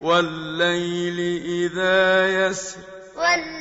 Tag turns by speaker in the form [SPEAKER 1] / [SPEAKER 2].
[SPEAKER 1] وَاللَّيْلِ إِذَا يَسْرِ وَاللَّيْلِ